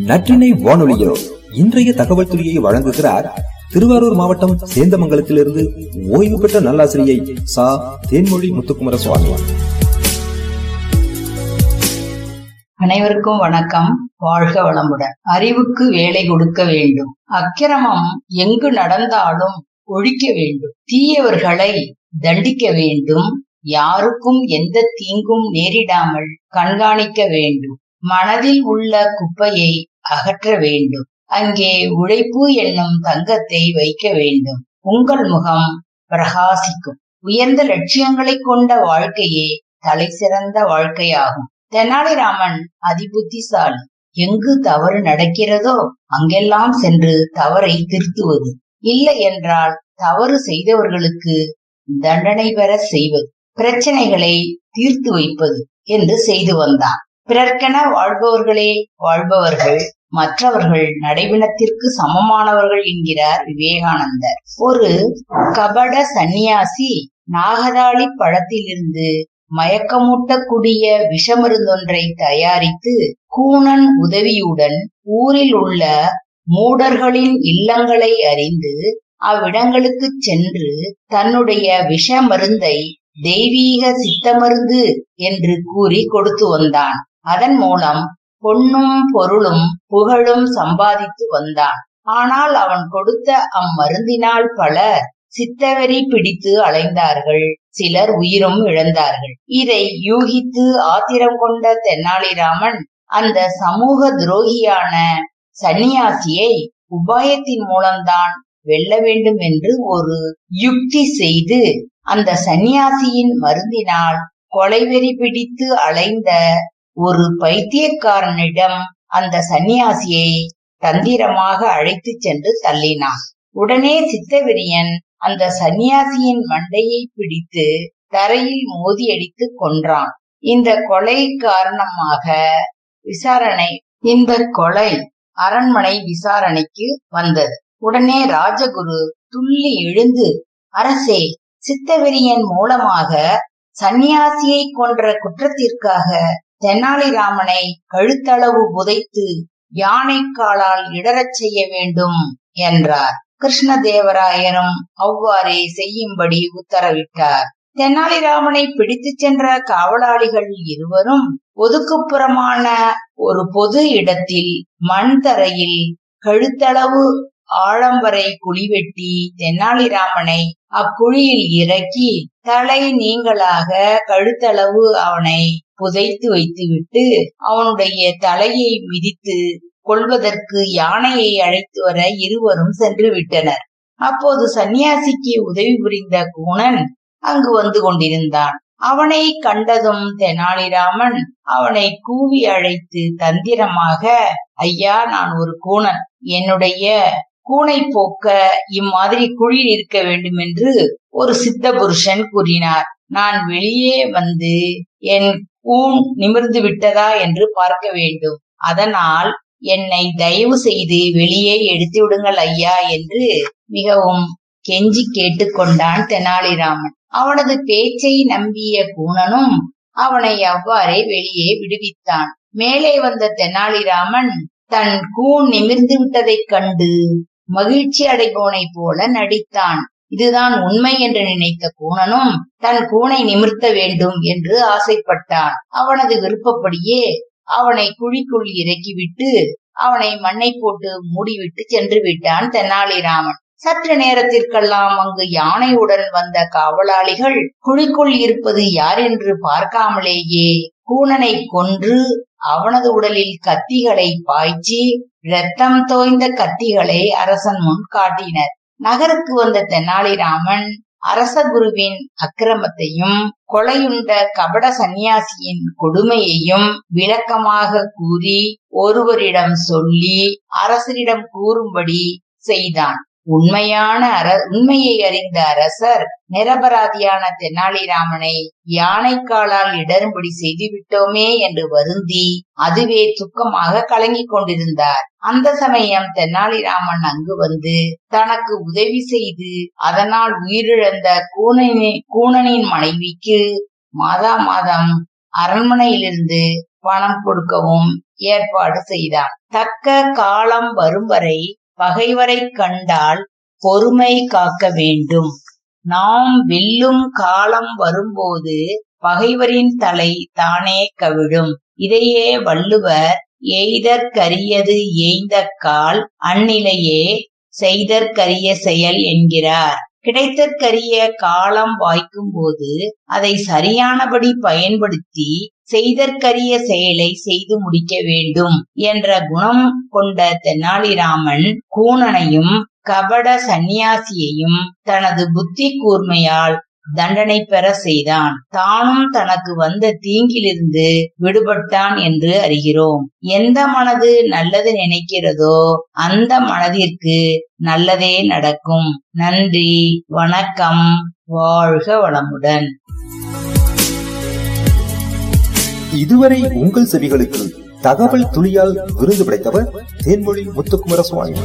நற்றினை வானொலியோ இன்றைய தகவல் துறையை வழங்குகிறார் திருவாரூர் மாவட்டம் சேந்தமங்கலத்திலிருந்து ஓய்வு பெற்ற நல்லாசிரியை சா. தேன்மொழி முத்துக்குமர சுவாமி அனைவருக்கும் வணக்கம். வாழ்க வளமுடன். அறிவுக்கு வேலை கொடுக்க வேண்டும். அக்கிரமம் எங்கு நடந்தாலும் ஒழிக்க வேண்டும். தீயவர்களை தண்டிக்க வேண்டும். யாருக்கும் எந்த தீங்கும் நேரிடாமல் கண்காணிக்க வேண்டும். மனதில் உள்ள குப்பையை அகற்ற வேண்டும். அங்கே உழைப்பு என்னும் தங்கத்தை வைக்க வேண்டும். உங்கள் முகம் பிரகாசிக்கும். உயர்ந்த லட்சியங்களை கொண்ட வாழ்க்கையே தலை சிறந்த வாழ்க்கையாகும். தெனாலிராமன் அதிபுத்திசாலி. எங்கு தவறு நடக்கிறதோ அங்கெல்லாம் சென்று தவறை திருத்துவது. இல்லை என்றால் தவறு செய்தவர்களுக்கு தண்டனை பெற செய்வது. பிரச்சனைகளை தீர்த்து வைப்பது என்று செய்து வந்தான். பிறர்க்கென வாழ்பவர்களே வாழ்பவர்கள் மற்றவர்கள் நடைபிணத்திற்கு சமமானவர்கள் என்கிறார் விவேகானந்தர். ஒரு கபட சந்நியாசி நாகதாளி பழத்திலிருந்து மயக்கமூட்டக்கூடிய விஷமருந்தொன்றை தயாரித்து கூணன் உதவியுடன் ஊரில் உள்ள மூடர்களின் இல்லங்களை அறிந்து அவ்விடங்களுக்கு சென்று தன்னுடைய விஷ மருந்தை தெய்வீக சித்தமருந்து என்று கூறி கொடுத்து வந்தான். அதன் மூலம் பொன்னும் பொருளும் புகழும் சம்பாதித்து வந்தான். ஆனால் அவன் கொடுத்த அம்மருந்தினால் பலர் சித்தவெறி பிடித்து அலைந்தார்கள். சிலர் உயிரும் இழந்தார்கள். இதை யூகித்து ஆத்திரம் கொண்ட தென்னாலிராமன் அந்த சமூக துரோகியான சன்னியாசியை உபாயத்தின் மூலம்தான் வெல்ல வேண்டும் என்று ஒரு யுக்தி செய்து அந்த சன்னியாசியின் மருந்தினால் கொலைவெறி பிடித்து அலைந்த ஒரு பைத்தியக்காரனிடம் அந்த சன்னியாசியை தந்திரமாக அழைத்து சென்று தள்ளினான். உடனே சித்தவிரியன் அந்த சன்னியாசியின் மண்டையை பிடித்து தரையில் மோதியடித்து கொன்றான். இந்த கொலை காரணமாக விசாரணை இந்த கொலை அரண்மனை விசாரணைக்கு வந்தது. உடனே ராஜகுரு துள்ளி எழுந்து அரசே சித்தவெறியன் மூலமாக சந்நியாசியை கொன்ற குற்றத்திற்காக தெனாலிராமனை கழுத்தளவு புதைத்து யானைக்காலால் இடரச் செய்ய வேண்டும் என்றார். கிருஷ்ணதேவராயனும் அவ்வாறே செய்யும்படி உத்தரவிட்டார். தெனாலிராமனை பிடித்துச் சென்ற காவலாளிகள் இருவரும் ஒதுக்குப்புறமான ஒரு பொது இடத்தில் மண் தரையில் கழுத்தளவு ஆழம்பரை குழி வெட்டி தென்னாலிராமனை அக்குழியில் இறக்கி தலை நீங்களாக கழுத்தளவு அவனை புதைத்து வைத்துவிட்டு அவனுடைய தலையை மிதித்து கொள்வதற்கு யானையை அழைத்து வர இருவரும் சென்று விட்டனர். அப்போது சன்னியாசிக்கு உதவி புரிந்த கூணன் அங்கு வந்து கொண்டிருந்தான். அவனை கண்டதும் தெனாலிராமன் அவனை கூவி அழைத்து தந்திரமாக ஐயா நான் ஒரு கூணன். என்னுடைய கூனை போக்க இம்மாதிரி குழியில் இருக்க வேண்டும் என்று ஒரு சித்த புருஷன் கூறினார். நான் வெளியே வந்து என் கூன் நிமிர்ந்து விட்டதா என்று பார்க்க வேண்டும். அதனால் என்னை தயவு செய்து வெளியே எடுத்து விடுங்கள் ஐயா என்று மிகவும் கெஞ்சி கேட்டுக்கொண்டான் தெனாலிராமன். அவனது பேச்சை நம்பிய கூணனும் அவனை அவ்வாறே வெளியே விடுவித்தான். மேலே வந்த தெனாலிராமன் தன் கூன் நிமிர்ந்து விட்டதைக் கண்டு மகிழ்ச்சி அடைபவனைப் போல நடித்தான். இதுதான் உண்மை என்று நினைத்த கூணனும் தன் கூனை நிமிர்த்த வேண்டும் என்று ஆசைப்பட்டான். அவனது விருப்பப்படியே அவனை குழிக்குள் இறக்கிவிட்டு அவனை மண்ணை போட்டு மூடிவிட்டு சென்று விட்டான் தெனாலிராமன். சற்று நேரத்திற்கெல்லாம் அங்கு யானையுடன் வந்த காவலாளிகள் குழிக்குள் இருப்பது யார் என்று பார்க்காமலேயே கூணனை கொன்று அவனது உடலில் கத்திகளை பாய்ச்சி ரத்தம் தோய்ந்த கத்திகளை அரசன் முன் காட்டினர். நகருக்கு வந்த தெனாலிராமன் அரச குருவின் அக்கிரமத்தையும் கொலையுண்ட கபட சந்நியாசியின் கொடுமையையும் விளக்கமாக கூறி ஒருவரிடம் சொல்லி அரசரிடம் கூறும்படி செய்தான். உண்மையான அர உண்மையை அறிந்த அரசர் நிரபராதியான தெனாலிராமனை யானைக்காலால் இடரும்படி செய்துவிட்டோமே என்று வருந்தி அதுவே துக்கமாக கலங்கிக் கொண்டிருந்தார். அந்த சமயம் தெனாலிராமன் அங்கு வந்து தனக்கு உதவி செய்து அதனால் உயிரிழந்த கூணனின் கூணனின் மனைவிக்கு மாதா மாதம் அரண்மனையிலிருந்து பணம் கொடுக்கவும் ஏற்பாடு செய்தான். தக்க காலம் வரும் வரை பகைவரை கண்டால் பொறுமை காக்க வேண்டும். நாம் வெல்லும் காலம் வரும்போது பகைவரின் தலை தானே கவிழும். இதையே வள்ளுவர் எய்தற்கரியது ஏய்ந்த கால் அந்நிலையே செய்தற்கரிய செயல் என்கிறார். கிடைத்தற்கரிய காலம் வாய்க்கும் போது அதை சரியானபடி பயன்படுத்தி செய்தற்கரிய செயலை செய்து முடிக்க வேண்டும் என்ற குணம் கொண்ட தெனாலிராமன் கூணனையும் கபட சந்நியாசியையும் தனது புத்தி கூர்மையால் தண்டனை பெற செய்தான். தானும் தனக்கு வந்த தீங்கிலிருந்து விடுபட்டான் என்று அறிகிறோம். எந்த மனது நல்லது நினைக்கிறதோ அந்த மனதிற்கு நல்லதே நடக்கும். நன்றி வணக்கம் வாழ்க வளமுடன். இதுவரை உங்கள் செவிகளுக்கு தகவல் துளியால் விருது படைத்தவர் தேன்மொழி முத்துக்குமார சுவாமி